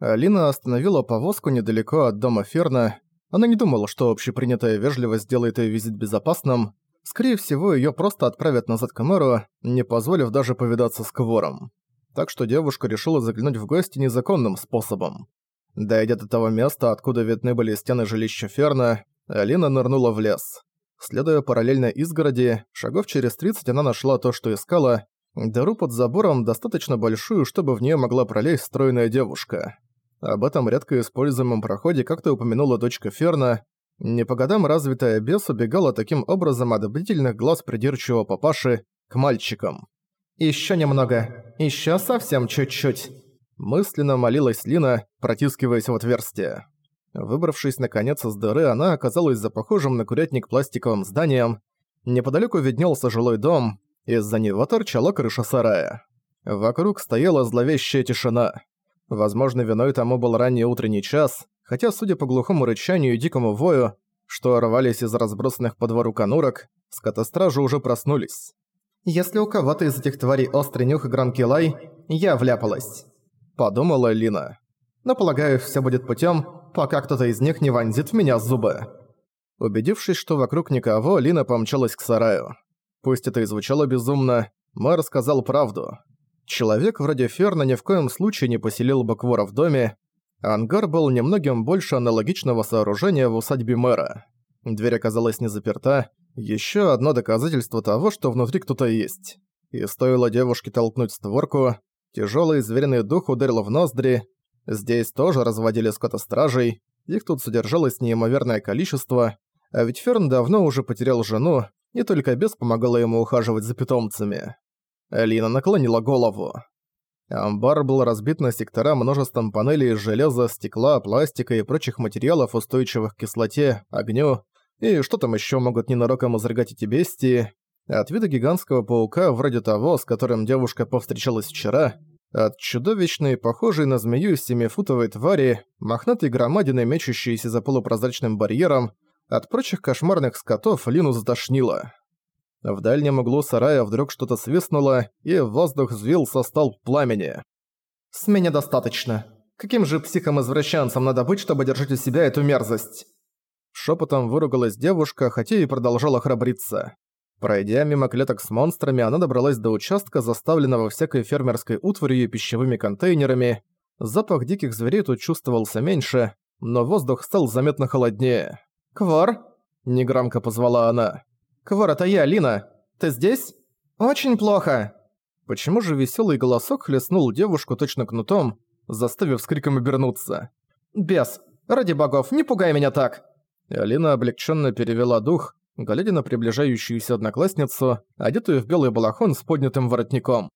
Алина остановила повозку недалеко от дома Ферна. Она не думала, что общепринятая вежливость сделает ее визит безопасным. Скорее всего, ее просто отправят назад к мэру, не позволив даже повидаться с Квором. Так что девушка решила заглянуть в гости незаконным способом. Дойдя до того места, откуда видны были стены жилища Ферна, Алина нырнула в лес. Следуя параллельно изгороди, шагов через 30 она нашла то, что искала, дыру под забором достаточно большую, чтобы в нее могла пролезть стройная девушка. Об этом редко используемом проходе как-то упомянула дочка Ферна. Не по годам развитая бес убегала таким образом от бдительных глаз придирчивого папаши к мальчикам. «Ещё немного. Ещё совсем чуть-чуть», – мысленно молилась Лина, протискиваясь в отверстие. Выбравшись наконец из дыры, она оказалась за похожим на курятник пластиковым зданием. Неподалеку виднелся жилой дом, из-за него торчала крыша сарая. Вокруг стояла зловещая тишина. Возможно, виной тому был ранний утренний час, хотя, судя по глухому рычанию и дикому вою, что рвались из разбросанных по двору конурок, скотостражи уже проснулись. «Если у кого-то из этих тварей острый нюх и громкий лай, я вляпалась», — подумала Лина. «Но, полагаю, все будет путем, пока кто-то из них не вонзит в меня зубы». Убедившись, что вокруг никого, Лина помчалась к сараю. Пусть это и звучало безумно, мэр сказал правду. Человек вроде Ферна ни в коем случае не поселил бы Квора в доме. Ангар был немногим больше аналогичного сооружения в усадьбе мэра. Дверь оказалась не заперта. Еще одно доказательство того, что внутри кто-то есть. И стоило девушке толкнуть створку, тяжелый звериный дух ударил в ноздри. Здесь тоже разводили скотостражей, их тут содержалось неимоверное количество, а ведь Ферн давно уже потерял жену, и только бес помогала ему ухаживать за питомцами. Алина наклонила голову. Амбар был разбит на сектора множеством панелей из железа, стекла, пластика и прочих материалов, устойчивых к кислоте, огню, и что там еще могут ненароком изрыгать эти бестии. От вида гигантского паука, вроде того, с которым девушка повстречалась вчера, от чудовищной, похожей на змею семифутовой твари, мохнатой громадины, мечущейся за полупрозрачным барьером, от прочих кошмарных скотов Лину затошнило. В дальнем углу сарая вдруг что-то свистнуло, и воздух взвился столб пламени. «С меня достаточно. Каким же психом-извращенцем надо быть, чтобы держать у себя эту мерзость?» Шепотом выругалась девушка, хотя и продолжала храбриться. Пройдя мимо клеток с монстрами, она добралась до участка, заставленного всякой фермерской утварью и пищевыми контейнерами. Запах диких зверей тут чувствовался меньше, но воздух стал заметно холоднее. «Квар?» – негромко позвала она. «Квар, это я, Лина. Ты здесь?» «Очень плохо!» Почему же веселый голосок хлестнул девушку точно кнутом, заставив с криком обернуться? «Бес, ради богов, не пугай меня так!» Алина облегченно перевела дух, глядя на приближающуюся одноклассницу, одетую в белый балахон с поднятым воротником.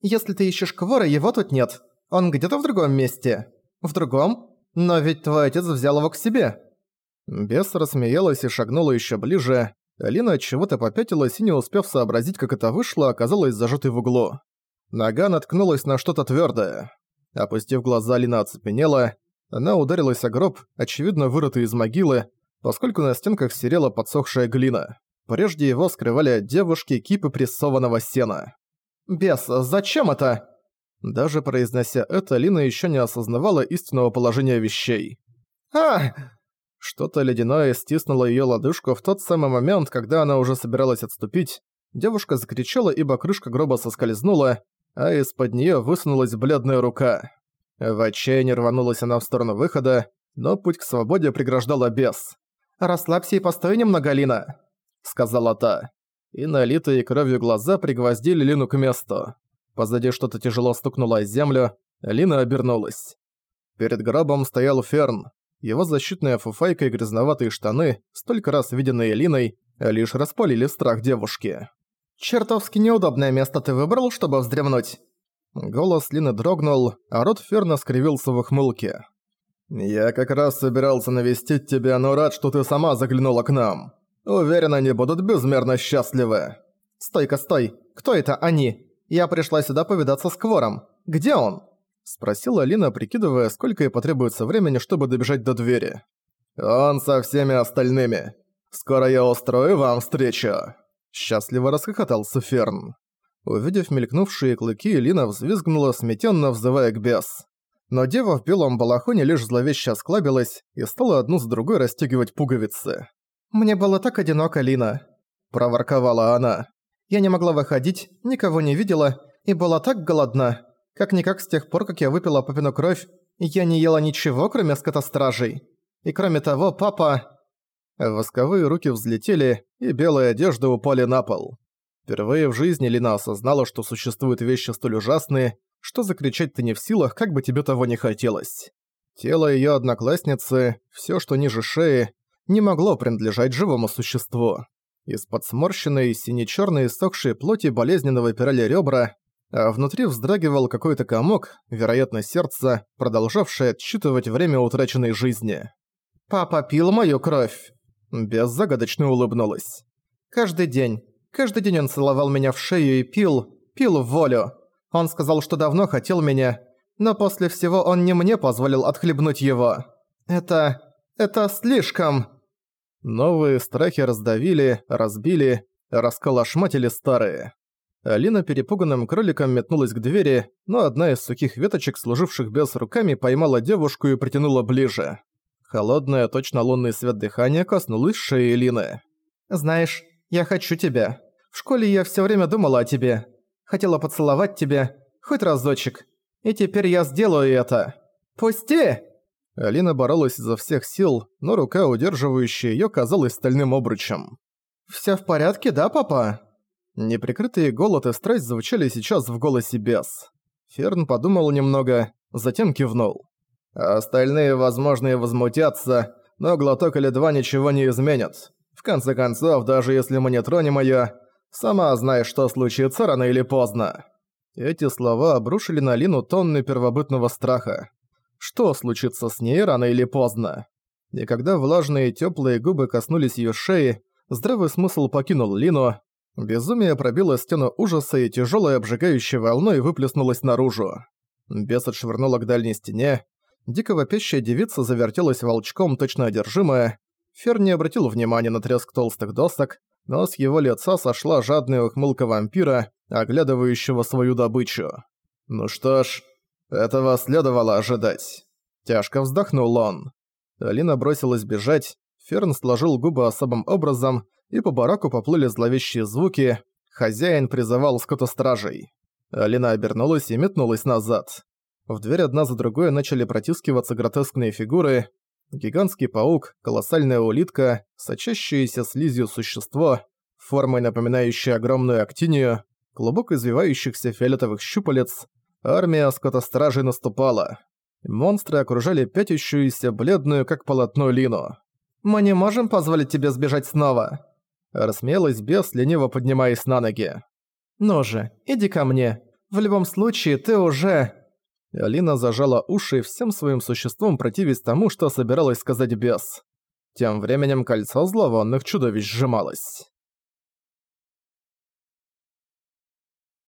«Если ты ищешь Квора, его тут нет. Он где-то в другом месте». «В другом? Но ведь твой отец взял его к себе». Бес рассмеялась и шагнула еще ближе. Алина от чего-то попятилась и, не успев сообразить, как это вышло, оказалась зажатой в углу. Нога наткнулась на что-то твердое. Опустив глаза, Алина оцепенела. Она ударилась о гроб, очевидно вырытый из могилы, поскольку на стенках серела подсохшая глина. Прежде его скрывали от девушки кипы прессованного сена. «Бес, зачем это?» Даже произнося это, Лина еще не осознавала истинного положения вещей. «А!» Что-то ледяное стиснуло ее лодыжку в тот самый момент, когда она уже собиралась отступить. Девушка закричала, ибо крышка гроба соскользнула, а из-под нее высунулась бледная рука. В отчаянии рванулась она в сторону выхода, но путь к свободе преграждала бес. «Расслабься и постой немного, Лина», — сказала та. И налитые кровью глаза пригвоздили Лину к месту. Позади что-то тяжело стукнуло о землю, Лина обернулась. Перед гробом стоял Ферн. Его защитная фуфайка и грязноватые штаны, столько раз виденные Линой, лишь распалили страх девушки. «Чертовски неудобное место ты выбрал, чтобы вздремнуть?» Голос Лины дрогнул, а рот Ферна скривился в ухмылке. «Я как раз собирался навестить тебя, но рад, что ты сама заглянула к нам. Уверен, они будут безмерно счастливы». «Стой-ка, стой! Кто это они? Я пришла сюда повидаться с Квором. Где он?» Спросила Алина, прикидывая, сколько ей потребуется времени, чтобы добежать до двери. «Он со всеми остальными. Скоро я устрою вам встречу!» Счастливо расхохотался Ферн. Увидев мелькнувшие клыки, Лина взвизгнула, сметенно взывая к бес. Но дева в белом балахоне лишь зловеще осклабилась и стала одну за другой расстегивать пуговицы. «Мне было так одиноко, Лина», – проворковала она. «Я не могла выходить, никого не видела и была так голодна. Как-никак с тех пор, как я выпила папину кровь, я не ела ничего, кроме скотостражей. И кроме того, папа...» Восковые руки взлетели, и белые одежды упали на пол. Впервые в жизни Лина осознала, что существуют вещи столь ужасные, что закричать ты не в силах, как бы тебе того не хотелось. Тело её одноклассницы, всё, что ниже шеи, не могло принадлежать живому существу. Из-под сморщенной, сине-чёрной сохшей плоти болезненно выпирали ребра, а внутри вздрагивал какой-то комок, вероятно, сердце, продолжавшее отсчитывать время утраченной жизни. «Папа пил мою кровь!» Без загадочно улыбнулась. «Каждый день. Каждый день он целовал меня в шею и пил, пил в волю. Он сказал, что давно хотел меня, но после всего он не мне позволил отхлебнуть его. Это... это слишком...» Новые страхи раздавили, разбили, расколошматили старые. Алина перепуганным кроликом метнулась к двери, но одна из сухих веточек, служивших без руками, поймала девушку и притянула ближе. Холодное, точно лунный свет дыхания коснулось шеи Лины. «Знаешь, я хочу тебя. В школе я всё время думала о тебе. Хотела поцеловать тебя, хоть разочек. И теперь я сделаю это. Пусти!» Алина боролась изо всех сил, но рука, удерживающая её, казалась стальным обручем. «Всё в порядке, да, папа?» Неприкрытые голод и страсть звучали сейчас в голосе Бес. Ферн подумал немного, затем кивнул. Остальные, возможно, и возмутятся, но глоток или два ничего не изменят. В конце концов, даже если мы не тронем её, сама знаешь, что случится рано или поздно». Эти слова обрушили на Лину тонны первобытного страха. Что случится с ней рано или поздно? И когда влажные тёплые губы коснулись её шеи, здравый смысл покинул Лину, безумие пробило стену ужаса и тяжёлой обжигающей волной выплеснулось наружу. Бес отшвырнула к дальней стене, дико вопящая девица завертелась волчком, точно одержимая, Фер не обратил внимания на треск толстых досок, но с его лица сошла жадная ухмылка вампира, оглядывающего свою добычу. «Ну что ж, этого следовало ожидать». Тяжко вздохнул он. Алина бросилась бежать, Ферн сложил губы особым образом, и по бараку поплыли зловещие звуки. Хозяин призывал скотостражей. Алина обернулась и метнулась назад. В дверь одна за другой начали протискиваться гротескные фигуры, Гигантский паук, колоссальная улитка, сочащееся слизью существо, формой напоминающее огромную актинию, клубок извивающихся фиолетовых щупалец, армия скотостражей наступала. Монстры окружали пятящуюся, бледную, как полотно Лину. «Мы не можем позволить тебе сбежать снова!» Рассмеялась бес, лениво поднимаясь на ноги. «Ну же, иди ко мне. В любом случае, ты уже...» Алина зажала уши всем своим существом противясь тому, что собиралась сказать бес. Тем временем кольцо зловонных чудовищ сжималось.